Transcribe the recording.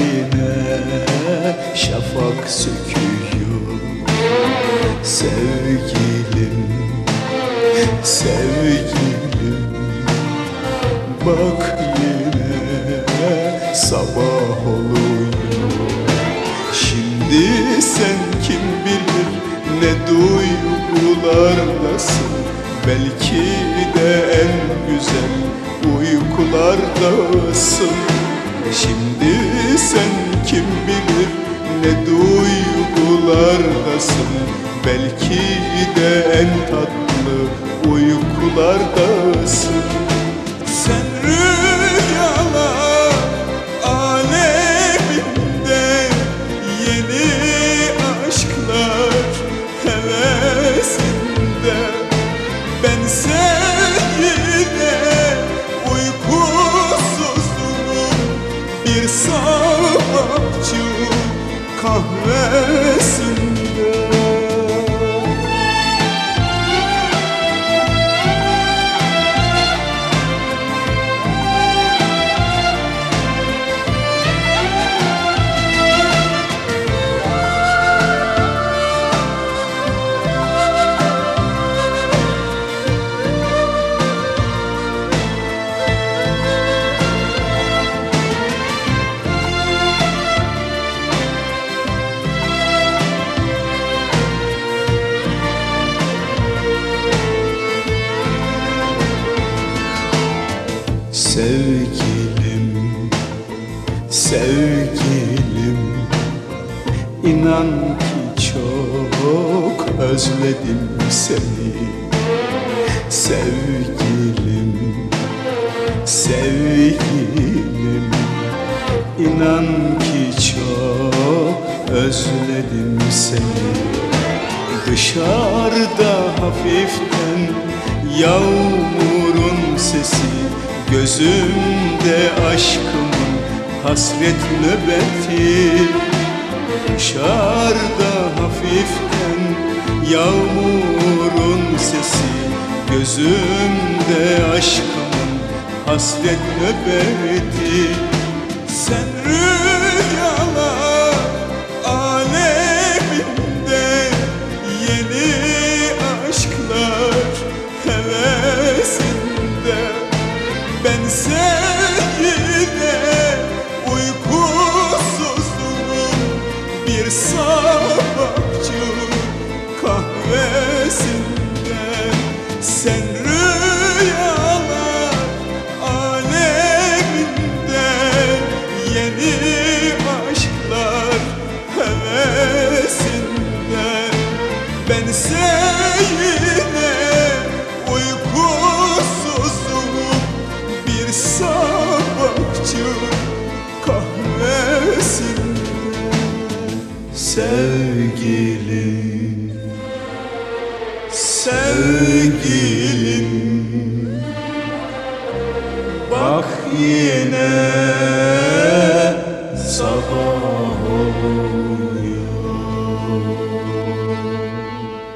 Yine şafak söküyor Sevgilim, sevgilim. Bak yine sabah oluyor. Şimdi sen kim bilir ne duygulardasın Belki de en güzel uykulardasın Şimdi sen kim bilir ne duygulardasın? Belki de en tatlı uykulardasın. Sen rüyalar kahvesinde Sevgilim, sevgilim. İnan ki çok özledim seni. Sevgilim, sevgilim. İnan ki çok özledim seni. Dışarıda hafiften yağmurun sesi Gözümde aşkımın hasret nöbeti. Dışarıda hafiften yağmurun sesi. Gözümde aşkımın hasret nöbeti. Sen rüyalar aleminde Yeni Sen rüyalar aleminde Yeni aşklar hevesinde. Ben seninle uykusuzluğum Bir sabahçı kahvesinde. Sevgilim Sevgilim Bak yine sabah olur